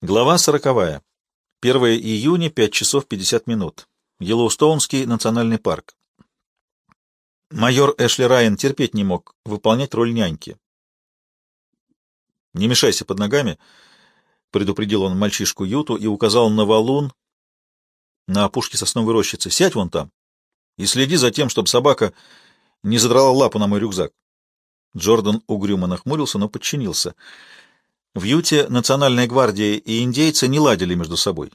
Глава сороковая. 1 июня, 5 часов 50 минут. Йеллоустоунский национальный парк. Майор Эшли Райан терпеть не мог выполнять роль няньки. «Не мешайся под ногами», — предупредил он мальчишку Юту и указал на валун на опушке сосновой рощицы. «Сядь вон там и следи за тем, чтобы собака не задрала лапу на мой рюкзак». Джордан угрюмо нахмурился, но подчинился — в Юте Национальная гвардия и индейцы не ладили между собой.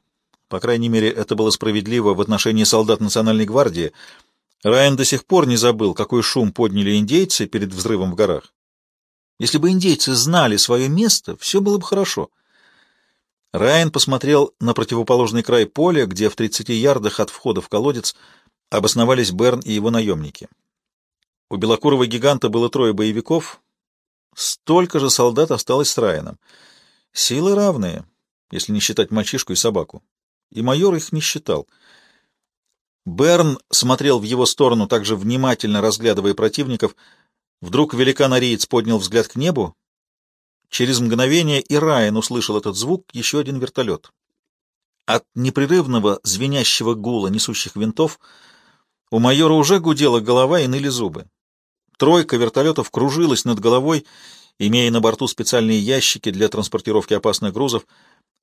По крайней мере, это было справедливо в отношении солдат Национальной гвардии. Райан до сих пор не забыл, какой шум подняли индейцы перед взрывом в горах. Если бы индейцы знали свое место, все было бы хорошо. Райан посмотрел на противоположный край поля, где в 30 ярдах от входа в колодец обосновались Берн и его наемники. У белокурого гиганта было трое боевиков, Столько же солдат осталось с Райаном. Силы равные, если не считать мальчишку и собаку. И майор их не считал. Берн смотрел в его сторону, также внимательно разглядывая противников. Вдруг великан-ариец поднял взгляд к небу. Через мгновение и Райан услышал этот звук, еще один вертолет. От непрерывного звенящего гула несущих винтов у майора уже гудела голова и ныли зубы. Тройка вертолетов кружилась над головой, имея на борту специальные ящики для транспортировки опасных грузов.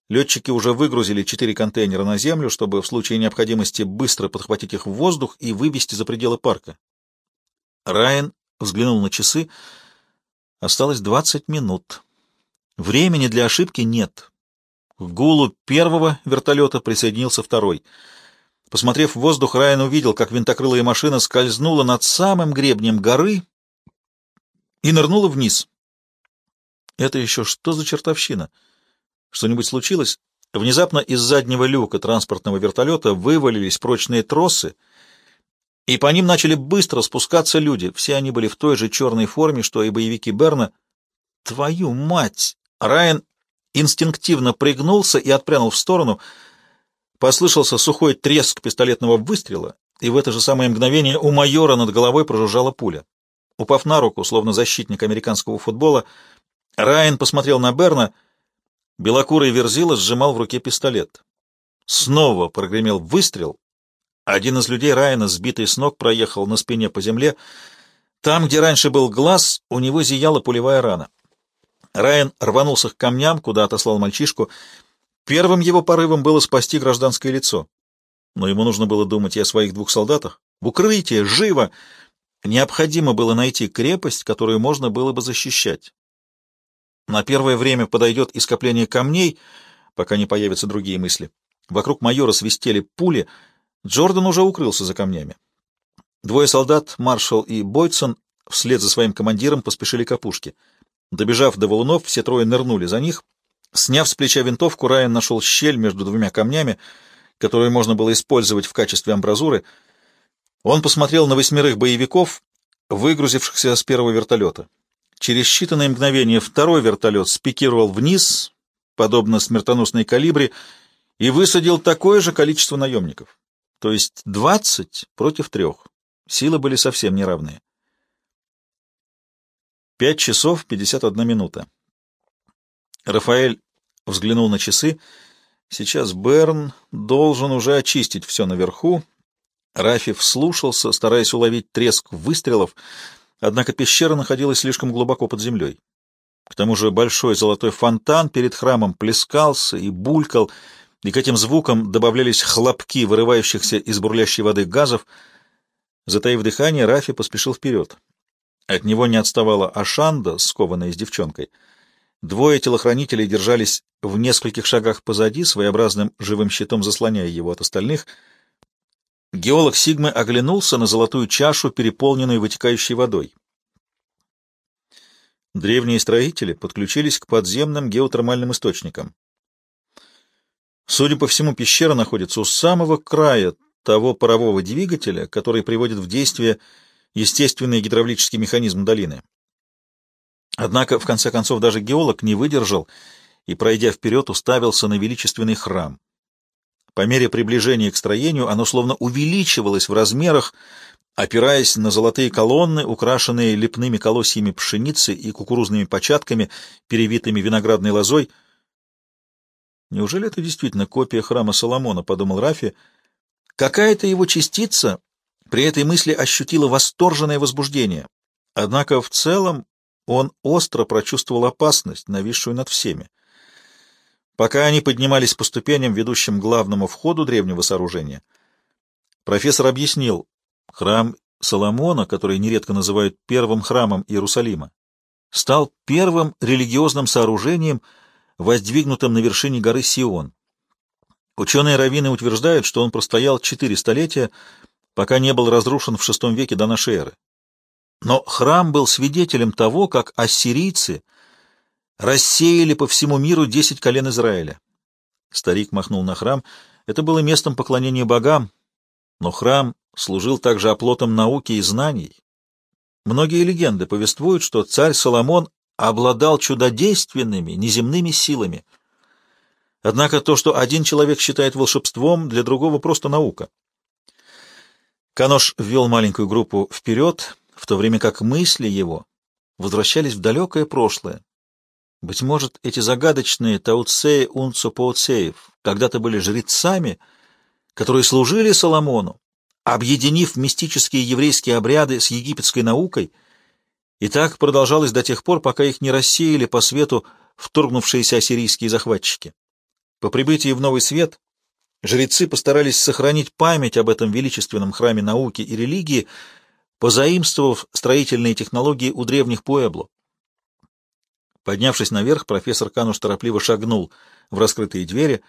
Летчики уже выгрузили четыре контейнера на землю, чтобы в случае необходимости быстро подхватить их в воздух и вывести за пределы парка. Райан взглянул на часы. Осталось двадцать минут. Времени для ошибки нет. К гулу первого вертолета присоединился второй — Посмотрев в воздух, Райан увидел, как винтокрылая машина скользнула над самым гребнем горы и нырнула вниз. Это еще что за чертовщина? Что-нибудь случилось? Внезапно из заднего люка транспортного вертолета вывалились прочные тросы, и по ним начали быстро спускаться люди. Все они были в той же черной форме, что и боевики Берна. Твою мать! Райан инстинктивно пригнулся и отпрянул в сторону — Послышался сухой треск пистолетного выстрела, и в это же самое мгновение у майора над головой прожужжала пуля. Упав на руку, словно защитник американского футбола, Райан посмотрел на Берна. Белокурый Верзила сжимал в руке пистолет. Снова прогремел выстрел. Один из людей Райана, сбитый с ног, проехал на спине по земле. Там, где раньше был глаз, у него зияла пулевая рана. Райан рванулся к камням, куда отослал мальчишку, Первым его порывом было спасти гражданское лицо. Но ему нужно было думать и о своих двух солдатах. В укрытие! Живо! Необходимо было найти крепость, которую можно было бы защищать. На первое время подойдет и скопление камней, пока не появятся другие мысли. Вокруг майора свистели пули. Джордан уже укрылся за камнями. Двое солдат, маршал и Бойдсон, вслед за своим командиром поспешили к опушке. Добежав до валунов, все трое нырнули за них — Сняв с плеча винтовку, Райан нашел щель между двумя камнями, которую можно было использовать в качестве амбразуры. Он посмотрел на восьмерых боевиков, выгрузившихся с первого вертолета. Через считанные мгновения второй вертолет спикировал вниз, подобно смертоносной калибре, и высадил такое же количество наемников. То есть двадцать против трех. Силы были совсем неравные. Пять часов пятьдесят одна минута. Рафаэль взглянул на часы. Сейчас Берн должен уже очистить все наверху. Рафи вслушался, стараясь уловить треск выстрелов, однако пещера находилась слишком глубоко под землей. К тому же большой золотой фонтан перед храмом плескался и булькал, и к этим звукам добавлялись хлопки вырывающихся из бурлящей воды газов. Затаив дыхание, Рафи поспешил вперед. От него не отставала Ашанда, скованная с девчонкой — Двое телохранителей держались в нескольких шагах позади, своеобразным живым щитом заслоняя его от остальных. Геолог Сигмы оглянулся на золотую чашу, переполненную вытекающей водой. Древние строители подключились к подземным геотермальным источникам. Судя по всему, пещера находится у самого края того парового двигателя, который приводит в действие естественный гидравлический механизм долины. Однако, в конце концов, даже геолог не выдержал и, пройдя вперед, уставился на величественный храм. По мере приближения к строению оно словно увеличивалось в размерах, опираясь на золотые колонны, украшенные лепными колосьями пшеницы и кукурузными початками, перевитыми виноградной лозой. Неужели это действительно копия храма Соломона, подумал Рафи. Какая-то его частица при этой мысли ощутила восторженное возбуждение. Однако в целом он остро прочувствовал опасность, нависшую над всеми. Пока они поднимались по ступеням, ведущим к главному входу древнего сооружения, профессор объяснил, храм Соломона, который нередко называют первым храмом Иерусалима, стал первым религиозным сооружением, воздвигнутым на вершине горы Сион. Ученые-раввины утверждают, что он простоял четыре столетия, пока не был разрушен в VI веке до нашей эры. Но храм был свидетелем того, как ассирийцы рассеяли по всему миру десять колен Израиля. Старик махнул на храм. Это было местом поклонения богам, но храм служил также оплотом науки и знаний. Многие легенды повествуют, что царь Соломон обладал чудодейственными, неземными силами. Однако то, что один человек считает волшебством, для другого просто наука. Канош ввел маленькую группу вперед, в то время как мысли его возвращались в далекое прошлое. Быть может, эти загадочные Таутсеи Унцопоуцеев когда-то были жрецами, которые служили Соломону, объединив мистические еврейские обряды с египетской наукой, и так продолжалось до тех пор, пока их не рассеяли по свету вторгнувшиеся ассирийские захватчики. По прибытии в Новый Свет жрецы постарались сохранить память об этом величественном храме науки и религии, позаимствовав строительные технологии у древних Пуэбло. Поднявшись наверх, профессор Кануш торопливо шагнул в раскрытые двери.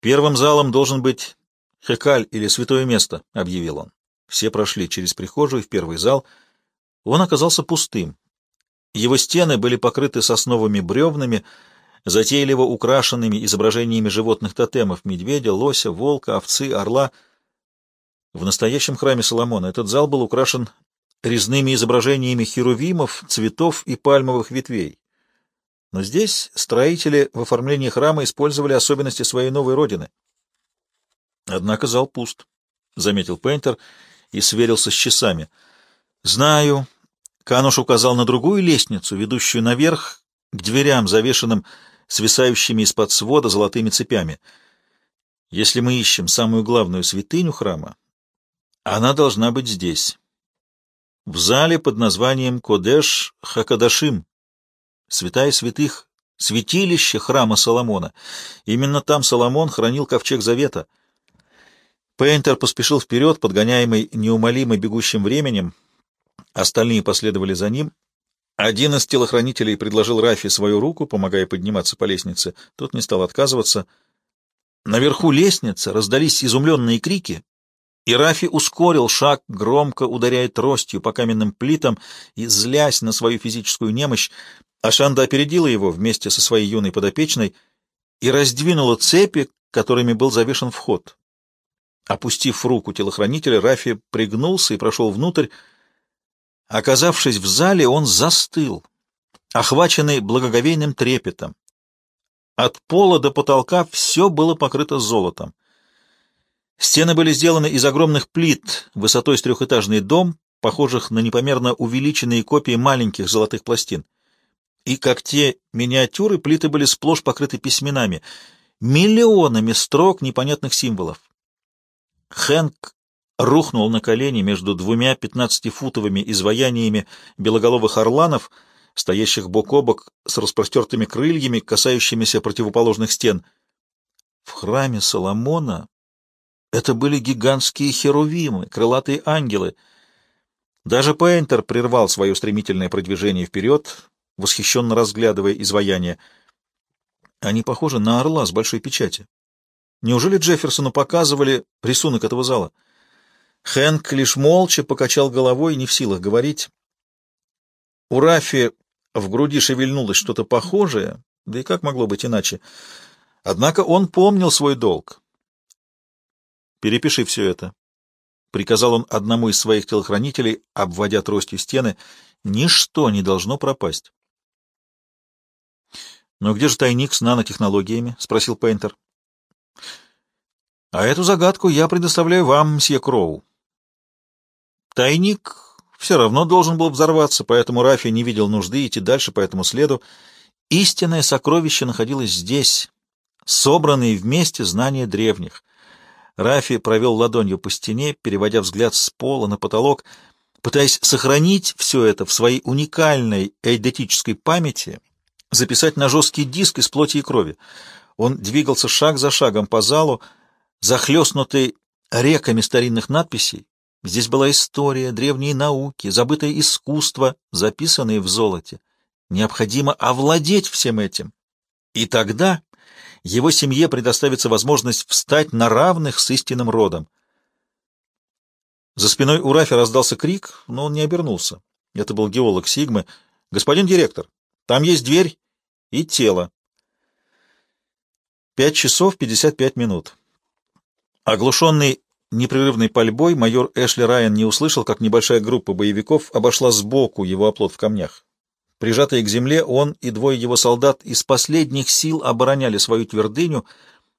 «Первым залом должен быть Хекаль или святое место», — объявил он. Все прошли через прихожую в первый зал. Он оказался пустым. Его стены были покрыты сосновыми бревнами, затейливо украшенными изображениями животных тотемов — медведя, лося, волка, овцы, орла. В настоящем храме Соломона этот зал был украшен резными изображениями херувимов, цветов и пальмовых ветвей. Но здесь строители в оформлении храма использовали особенности своей новой родины. Однако зал пуст, — заметил Пейнтер и сверился с часами. — Знаю. Кануш указал на другую лестницу, ведущую наверх, к дверям, завешенным свисающими из-под свода золотыми цепями. Если мы ищем самую главную святыню храма, она должна быть здесь. В зале под названием Кодеш Хакадашим, святая святых, святилище храма Соломона. Именно там Соломон хранил ковчег завета — Пейнтер поспешил вперед, подгоняемый неумолимо бегущим временем. Остальные последовали за ним. Один из телохранителей предложил Рафи свою руку, помогая подниматься по лестнице. Тот не стал отказываться. Наверху лестницы раздались изумленные крики, и Рафи ускорил шаг, громко ударяя тростью по каменным плитам и злясь на свою физическую немощь. Ашанда опередила его вместе со своей юной подопечной и раздвинула цепи, которыми был завешен вход. Опустив руку телохранителя, Рафи пригнулся и прошел внутрь. Оказавшись в зале, он застыл, охваченный благоговейным трепетом. От пола до потолка все было покрыто золотом. Стены были сделаны из огромных плит, высотой с трехэтажный дом, похожих на непомерно увеличенные копии маленьких золотых пластин. И, как те миниатюры, плиты были сплошь покрыты письменами, миллионами строк непонятных символов. Хэнк рухнул на колени между двумя пятнадцатифутовыми изваяниями белоголовых орланов, стоящих бок о бок с распростертыми крыльями, касающимися противоположных стен. В храме Соломона это были гигантские херувимы, крылатые ангелы. Даже Пейнтер прервал свое стремительное продвижение вперед, восхищенно разглядывая изваяния. Они похожи на орла с большой печати. Неужели Джефферсону показывали рисунок этого зала? Хэнк лишь молча покачал головой, не в силах говорить. У Рафи в груди шевельнулось что-то похожее, да и как могло быть иначе? Однако он помнил свой долг. «Перепиши все это», — приказал он одному из своих телохранителей, обводя тростью стены. «Ничто не должно пропасть». «Но где же тайник с нанотехнологиями?» — спросил Пейнтер. А эту загадку я предоставляю вам, мсье Кроу. Тайник все равно должен был взорваться, поэтому Рафи не видел нужды идти дальше по этому следу. Истинное сокровище находилось здесь. собранные вместе знания древних. Рафи провел ладонью по стене, переводя взгляд с пола на потолок, пытаясь сохранить все это в своей уникальной эйдетической памяти, записать на жесткий диск из плоти и крови. Он двигался шаг за шагом по залу, захлестнутый реками старинных надписей. Здесь была история, древние науки, забытое искусство, записанные в золоте. Необходимо овладеть всем этим. И тогда его семье предоставится возможность встать на равных с истинным родом. За спиной у Рафи раздался крик, но он не обернулся. Это был геолог Сигмы. «Господин директор, там есть дверь и тело». Пять часов пятьдесят пять минут. Оглушенный непрерывной пальбой, майор Эшли Райан не услышал, как небольшая группа боевиков обошла сбоку его оплот в камнях. Прижатые к земле, он и двое его солдат из последних сил обороняли свою твердыню,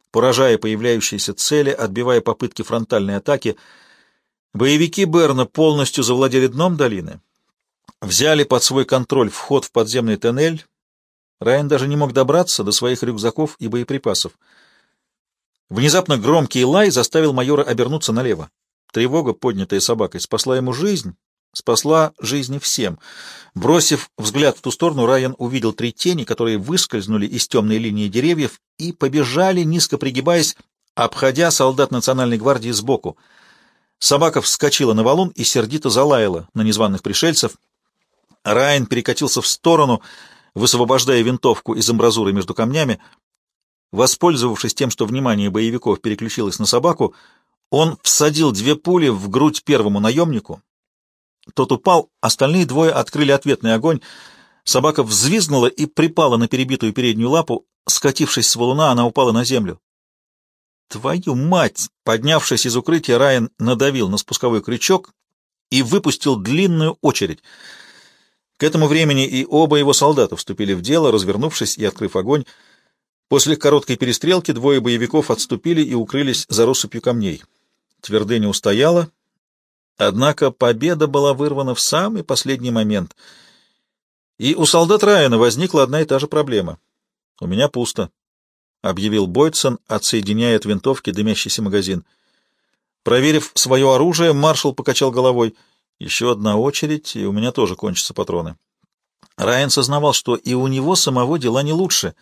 поражая появляющиеся цели, отбивая попытки фронтальной атаки. Боевики Берна полностью завладели дном долины, взяли под свой контроль вход в подземный тоннель. Райан даже не мог добраться до своих рюкзаков и боеприпасов. Внезапно громкий лай заставил майора обернуться налево. Тревога, поднятая собакой, спасла ему жизнь, спасла жизни всем. Бросив взгляд в ту сторону, Райан увидел три тени, которые выскользнули из темной линии деревьев и побежали, низко пригибаясь, обходя солдат Национальной гвардии сбоку. Собака вскочила на валун и сердито залаяла на незваных пришельцев. Райан перекатился в сторону, высвобождая винтовку из амбразуры между камнями. Воспользовавшись тем, что внимание боевиков переключилось на собаку, он всадил две пули в грудь первому наемнику, тот упал, остальные двое открыли ответный огонь. Собака взвизгнула и припала на перебитую переднюю лапу. Скатившись с валуна, она упала на землю. «Твою мать!» Поднявшись из укрытия, Райан надавил на спусковой крючок и выпустил длинную очередь. К этому времени и оба его солдата вступили в дело, развернувшись и открыв огонь. После короткой перестрелки двое боевиков отступили и укрылись за россыпью камней. Твердыня устояла, Однако победа была вырвана в самый последний момент. И у солдат Райана возникла одна и та же проблема. «У меня пусто», — объявил Бойдсон, отсоединяя от винтовки дымящийся магазин. Проверив свое оружие, маршал покачал головой. «Еще одна очередь, и у меня тоже кончатся патроны». Райан сознавал, что и у него самого дела не лучше.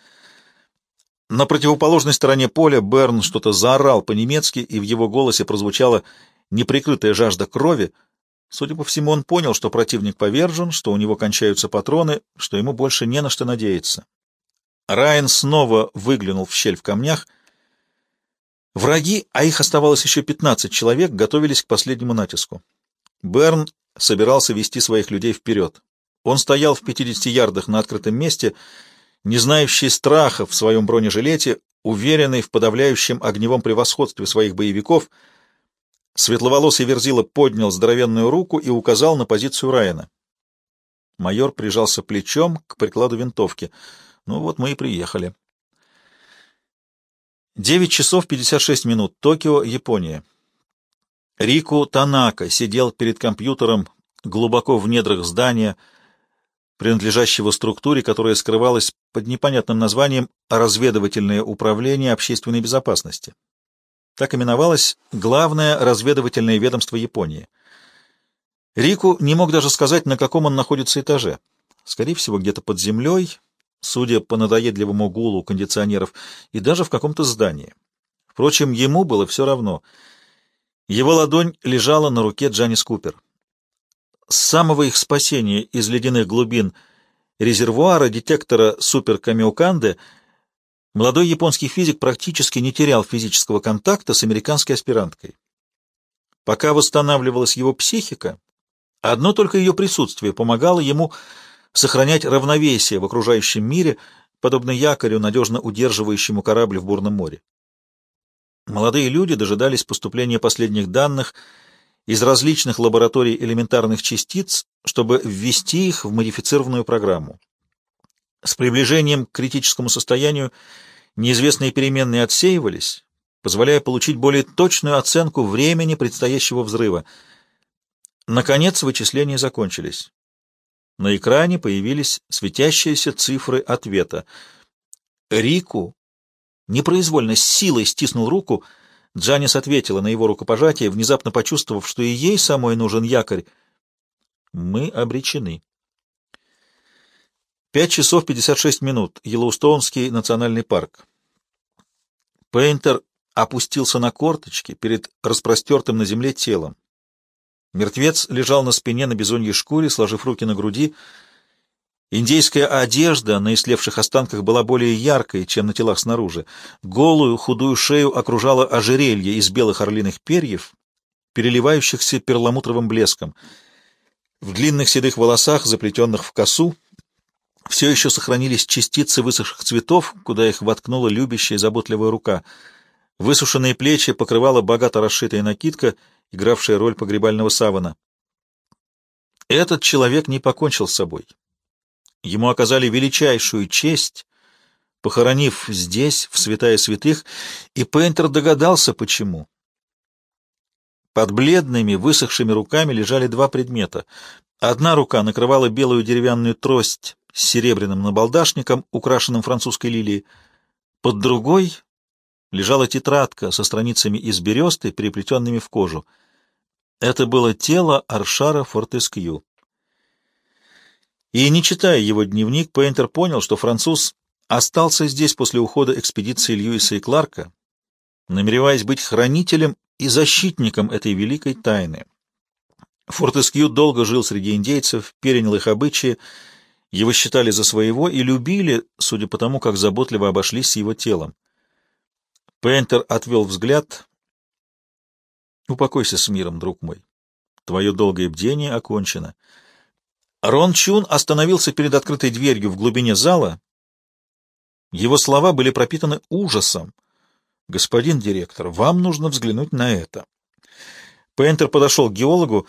На противоположной стороне поля Берн что-то заорал по-немецки, и в его голосе прозвучало неприкрытая жажда крови. Судя по всему, он понял, что противник повержен, что у него кончаются патроны, что ему больше не на что надеяться. Райан снова выглянул в щель в камнях. Враги, а их оставалось еще 15 человек, готовились к последнему натиску. Берн собирался вести своих людей вперед. Он стоял в 50 ярдах на открытом месте, не знающий страха в своем бронежилете, уверенный в подавляющем огневом превосходстве своих боевиков — Светловолосый Верзила поднял здоровенную руку и указал на позицию Райана. Майор прижался плечом к прикладу винтовки. Ну вот мы и приехали. Девять часов пятьдесят шесть минут. Токио, Япония. Рику Танака сидел перед компьютером глубоко в недрах здания, принадлежащего структуре, которая скрывалась под непонятным названием «Разведывательное управление общественной безопасности». Так именовалось главное разведывательное ведомство Японии. Рику не мог даже сказать, на каком он находится этаже. Скорее всего, где-то под землей, судя по надоедливому гулу кондиционеров, и даже в каком-то здании. Впрочем, ему было все равно. Его ладонь лежала на руке Джанис Купер. С самого их спасения из ледяных глубин резервуара детектора суперкамиоканды — Молодой японский физик практически не терял физического контакта с американской аспиранткой. Пока восстанавливалась его психика, одно только ее присутствие помогало ему сохранять равновесие в окружающем мире, подобно якорю, надежно удерживающему корабль в бурном море. Молодые люди дожидались поступления последних данных из различных лабораторий элементарных частиц, чтобы ввести их в модифицированную программу. С приближением к критическому состоянию неизвестные переменные отсеивались, позволяя получить более точную оценку времени предстоящего взрыва. Наконец вычисления закончились. На экране появились светящиеся цифры ответа. Рику непроизвольно с силой стиснул руку. Джанис ответила на его рукопожатие, внезапно почувствовав, что и ей самой нужен якорь. Мы обречены. Пять часов пятьдесят шесть минут. Йеллоустоунский национальный парк. Пейнтер опустился на корточки перед распростертым на земле телом. Мертвец лежал на спине на бизоньей шкуре, сложив руки на груди. Индейская одежда на ислевших останках была более яркой, чем на телах снаружи. Голую худую шею окружало ожерелье из белых орлиных перьев, переливающихся перламутровым блеском. В длинных седых волосах, заплетенных в косу, все еще сохранились частицы высохших цветов, куда их воткнула любящая и заботливая рука. Высушенные плечи покрывала богато расшитая накидка, игравшая роль погребального савана. Этот человек не покончил с собой. Ему оказали величайшую честь, похоронив здесь, в святая святых, и Пейнтер догадался, почему. Под бледными, высохшими руками лежали два предмета. Одна рука накрывала белую деревянную трость с серебряным набалдашником, украшенным французской лилией. Под другой лежала тетрадка со страницами из бересты, переплетенными в кожу. Это было тело Аршара Фортескью. И не читая его дневник, Пейнтер понял, что француз остался здесь после ухода экспедиции Льюиса и Кларка, намереваясь быть хранителем и защитником этой великой тайны. Фортескью долго жил среди индейцев, перенял их обычаи, его считали за своего и любили, судя по тому, как заботливо обошлись с его телом. Пейнтер отвел взгляд. «Упокойся с миром, друг мой. Твое долгое бдение окончено». Рон Чун остановился перед открытой дверью в глубине зала. Его слова были пропитаны ужасом. «Господин директор, вам нужно взглянуть на это». Пейнтер подошел к геологу.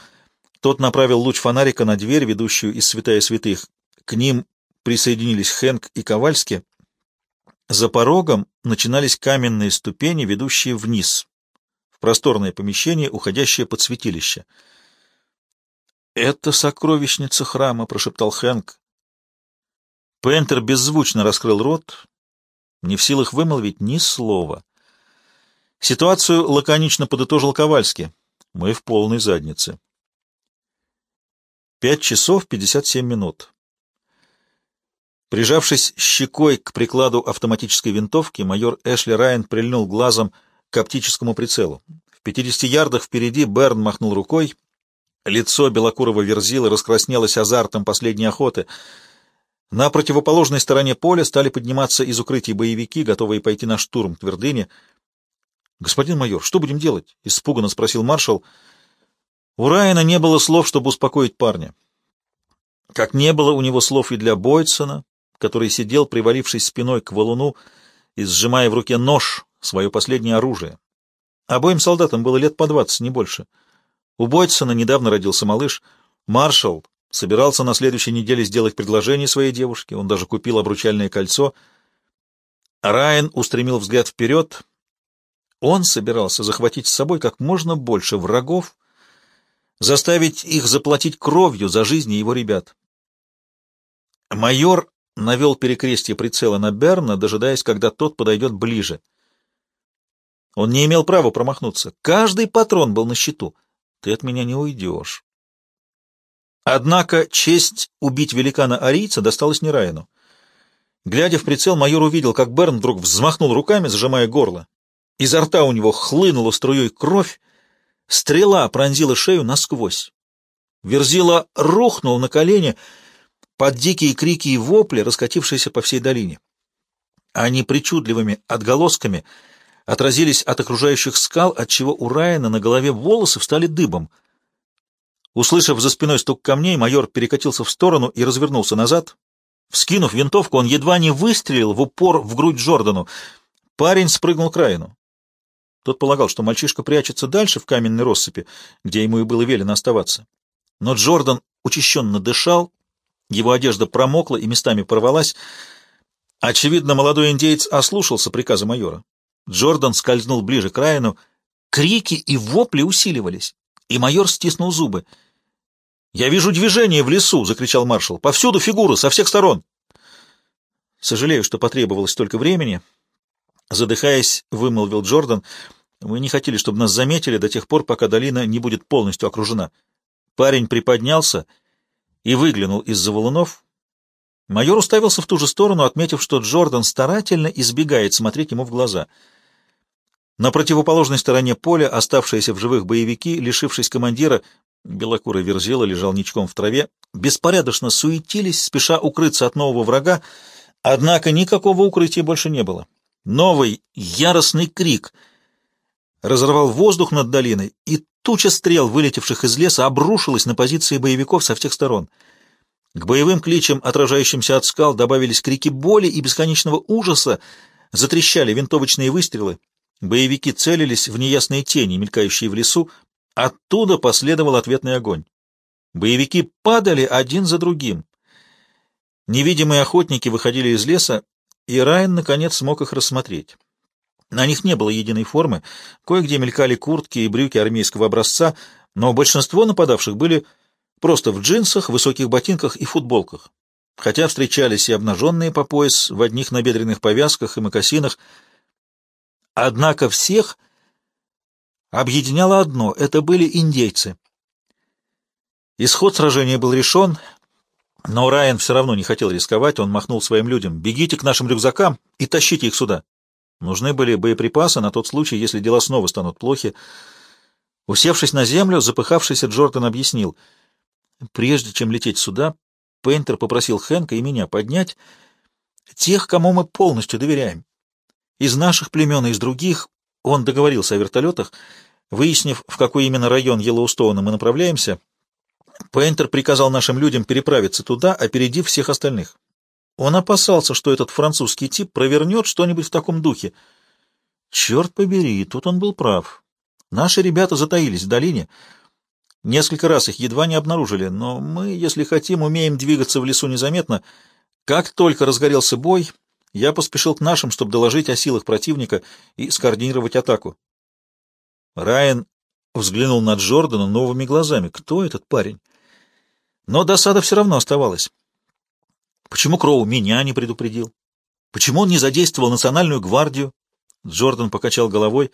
Тот направил луч фонарика на дверь, ведущую из святая святых. К ним присоединились Хэнк и Ковальски. За порогом начинались каменные ступени, ведущие вниз, в просторное помещение, уходящее под святилище — «Это сокровищница храма», — прошептал Хэнк. Пентер беззвучно раскрыл рот, не в силах вымолвить ни слова. Ситуацию лаконично подытожил Ковальский. Мы в полной заднице. Пять часов пятьдесят семь минут. Прижавшись щекой к прикладу автоматической винтовки, майор Эшли Райан прильнул глазом к оптическому прицелу. В пятидесяти ярдах впереди Берн махнул рукой, Лицо белокурого верзила раскраснелось азартом последней охоты. На противоположной стороне поля стали подниматься из укрытий боевики, готовые пойти на штурм твердыни. — Господин майор, что будем делать? — испуганно спросил маршал. У Райана не было слов, чтобы успокоить парня. Как не было у него слов и для Бойцена, который сидел, привалившись спиной к валуну и сжимая в руке нож, свое последнее оружие. Обоим солдатам было лет по двадцать, не больше — у Бойтсона недавно родился малыш. Маршал собирался на следующей неделе сделать предложение своей девушке. Он даже купил обручальное кольцо. Райан устремил взгляд вперед. Он собирался захватить с собой как можно больше врагов, заставить их заплатить кровью за жизни его ребят. Майор навел перекрестие прицела на Берна, дожидаясь, когда тот подойдет ближе. Он не имел права промахнуться. Каждый патрон был на счету ты от меня не уйдешь. Однако честь убить великана-арийца досталась не Райану. Глядя в прицел, майор увидел, как Берн вдруг взмахнул руками, зажимая горло. Изо рта у него хлынула струей кровь, стрела пронзила шею насквозь. Верзила рухнул на колени под дикие крики и вопли, раскатившиеся по всей долине. Они причудливыми отголосками — отразились от окружающих скал, отчего у Райана на голове волосы встали дыбом. Услышав за спиной стук камней, майор перекатился в сторону и развернулся назад. Вскинув винтовку, он едва не выстрелил в упор в грудь Джордану. Парень спрыгнул к Райану. Тот полагал, что мальчишка прячется дальше в каменной россыпи, где ему и было велено оставаться. Но Джордан учащенно дышал, его одежда промокла и местами порвалась. Очевидно, молодой индеец ослушался приказа майора. Джордан скользнул ближе к Райану. Крики и вопли усиливались, и майор стиснул зубы. «Я вижу движение в лесу!» — закричал маршал. «Повсюду фигуры, со всех сторон!» Сожалею, что потребовалось столько времени. Задыхаясь, вымолвил Джордан. Мы не хотели, чтобы нас заметили до тех пор, пока долина не будет полностью окружена. Парень приподнялся и выглянул из-за валунов. Майор уставился в ту же сторону, отметив, что Джордан старательно избегает смотреть ему в глаза. На противоположной стороне поля оставшиеся в живых боевики, лишившись командира, белокурый верзила лежал ничком в траве, беспорядочно суетились, спеша укрыться от нового врага, однако никакого укрытия больше не было. Новый яростный крик разорвал воздух над долиной, и туча стрел, вылетевших из леса, обрушилась на позиции боевиков со всех сторон. К боевым кличам, отражающимся от скал, добавились крики боли и бесконечного ужаса, затрещали винтовочные выстрелы. Боевики целились в неясные тени, мелькающие в лесу, оттуда последовал ответный огонь. Боевики падали один за другим. Невидимые охотники выходили из леса и Райан, наконец, смог их рассмотреть. На них не было единой формы, кое-где мелькали куртки и брюки армейского образца, но большинство нападавших были просто в джинсах, высоких ботинках и футболках. Хотя встречались и обнаженные по пояс в одних набедренных повязках и мокасинах. Однако всех объединяло одно — это были индейцы. Исход сражения был решен — но Райан все равно не хотел рисковать, он махнул своим людям. «Бегите к нашим рюкзакам и тащите их сюда». Нужны были боеприпасы на тот случай, если дела снова станут плохи. Усевшись на землю, запыхавшийся Джордан объяснил. Прежде чем лететь сюда, Пейнтер попросил Хэнка и меня поднять тех, кому мы полностью доверяем. Из наших племен и из других он договорился о вертолетах. Выяснив, в какой именно район Йеллоустоуна мы направляемся, Пейнтер приказал нашим людям переправиться туда, опередив всех остальных. Он опасался, что этот французский тип провернет что-нибудь в таком духе. Черт побери, тут он был прав. Наши ребята затаились в долине. Несколько раз их едва не обнаружили, но мы, если хотим, умеем двигаться в лесу незаметно. Как только разгорелся бой, я поспешил к нашим, чтобы доложить о силах противника и скоординировать атаку. Райан взглянул на Джордана новыми глазами. Кто этот парень? Но досада все равно оставалась. Почему Кроу меня не предупредил? Почему он не задействовал национальную гвардию? Джордан покачал головой.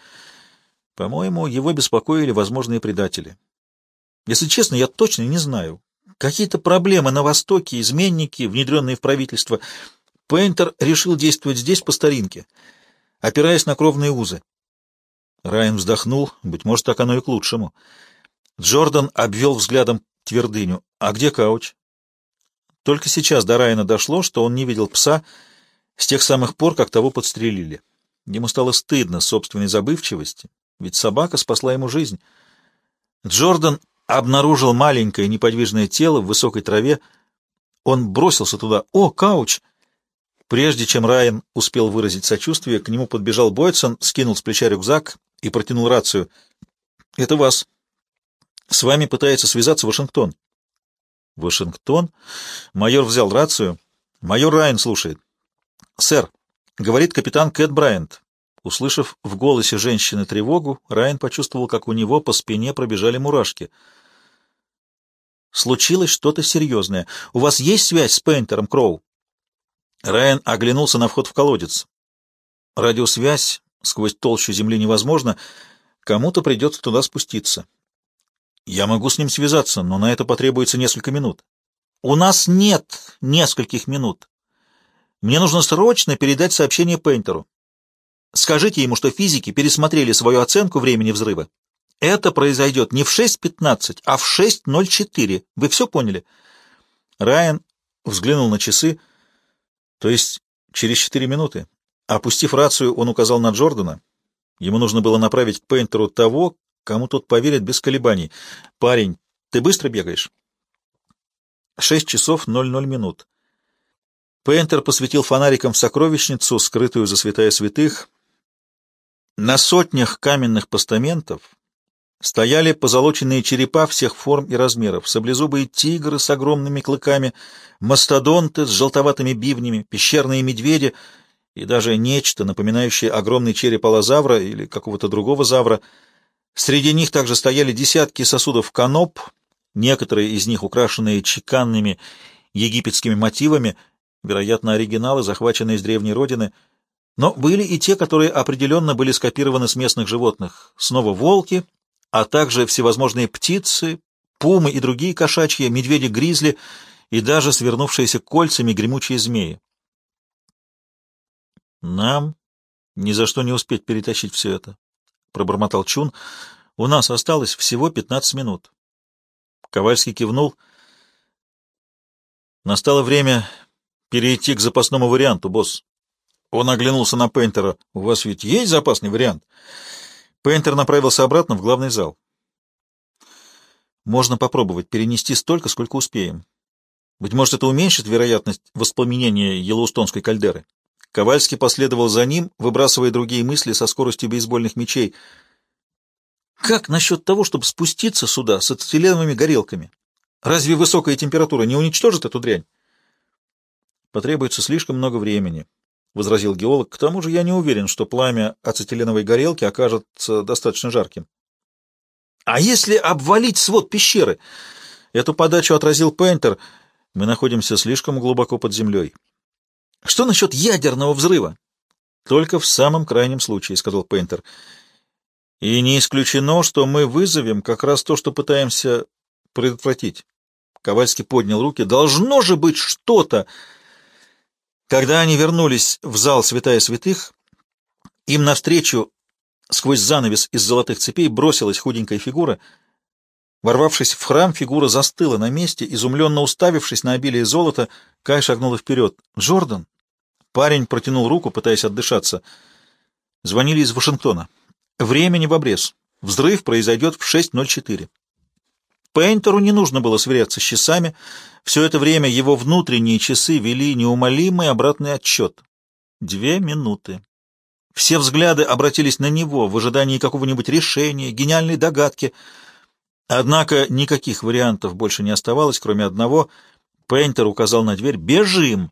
По-моему, его беспокоили возможные предатели. Если честно, я точно не знаю. Какие-то проблемы на Востоке, изменники, внедренные в правительство. Пейнтер решил действовать здесь по старинке, опираясь на кровные узы. Райан вздохнул, быть может, так оно и к лучшему. Джордан обвел взглядом твердыню. «А где Кауч?» Только сейчас до Райана дошло, что он не видел пса с тех самых пор, как того подстрелили. Ему стало стыдно собственной забывчивости, ведь собака спасла ему жизнь. Джордан обнаружил маленькое неподвижное тело в высокой траве. Он бросился туда. «О, Кауч!» Прежде чем Райан успел выразить сочувствие, к нему подбежал Бойдсон, скинул с плеча рюкзак и протянул рацию. «Это вас. С вами пытается связаться Вашингтон». «Вашингтон?» Майор взял рацию. «Майор Райан слушает». «Сэр», — говорит капитан Кэт Брайант. Услышав в голосе женщины тревогу, Райан почувствовал, как у него по спине пробежали мурашки. «Случилось что-то серьезное. У вас есть связь с Пейнтером Кроу?» Райан оглянулся на вход в колодец. Радиосвязь сквозь толщу земли невозможно, кому-то придется туда спуститься. Я могу с ним связаться, но на это потребуется несколько минут. У нас нет нескольких минут. Мне нужно срочно передать сообщение Пейнтеру. Скажите ему, что физики пересмотрели свою оценку времени взрыва. Это произойдет не в 6.15, а в 6.04. Вы все поняли? Райан взглянул на часы. То есть через четыре минуты. Опустив рацию, он указал на Джордана. Ему нужно было направить к Пейнтеру того, кому тот поверит без колебаний. «Парень, ты быстро бегаешь?» Шесть часов ноль ноль минут. Пейнтер посветил фонариком в сокровищницу, скрытую за святая святых. На сотнях каменных постаментов стояли позолоченные черепа всех форм и размеров, саблезубые тигры с огромными клыками, мастодонты с желтоватыми бивнями, пещерные медведи и даже нечто, напоминающее огромный череп аллозавра или какого-то другого завра. Среди них также стояли десятки сосудов каноп, некоторые из них украшенные чеканными египетскими мотивами, вероятно, оригиналы, захваченные из древней родины. Но были и те, которые определенно были скопированы с местных животных. Снова волки, а также всевозможные птицы, пумы и другие кошачьи, медведи-гризли и даже свернувшиеся кольцами гремучие змеи. «Нам ни за что не успеть перетащить все это», — пробормотал Чун. «У нас осталось всего пятнадцать минут». Ковальский кивнул. «Настало время перейти к запасному варианту, босс». Он оглянулся на Пейнтера. «У вас ведь есть запасный вариант?» Пейнтер направился обратно в главный зал. «Можно попробовать перенести столько, сколько успеем. Быть может, это уменьшит вероятность воспламенения Йеллоустонской кальдеры». Ковальский последовал за ним, выбрасывая другие мысли со скоростью бейсбольных мячей. «Как насчет того, чтобы спуститься сюда с ацетиленовыми горелками? Разве высокая температура не уничтожит эту дрянь?» «Потребуется слишком много времени», — возразил геолог. — К тому же я не уверен, что пламя ацетиленовой горелки окажется достаточно жарким. — А если обвалить свод пещеры? Эту подачу отразил Пейнтер. Мы находимся слишком глубоко под землей. — Что насчет ядерного взрыва? — Только в самом крайнем случае, — сказал Пейнтер. — И не исключено, что мы вызовем как раз то, что пытаемся предотвратить. Ковальский поднял руки. — Должно же быть что-то! Когда они вернулись в зал святая святых, им навстречу сквозь занавес из золотых цепей бросилась худенькая фигура. Ворвавшись в храм, фигура застыла на месте, изумленно уставившись на обилие золота, Кай шагнула вперед. «Джордан!» Парень протянул руку, пытаясь отдышаться. Звонили из Вашингтона. Времени в обрез. Взрыв произойдет в 6.04. Пейнтеру не нужно было сверяться с часами. Все это время его внутренние часы вели неумолимый обратный отсчет. Две минуты. Все взгляды обратились на него в ожидании какого-нибудь решения, гениальной догадки. Однако никаких вариантов больше не оставалось, кроме одного. Пейнтер указал на дверь «Бежим!».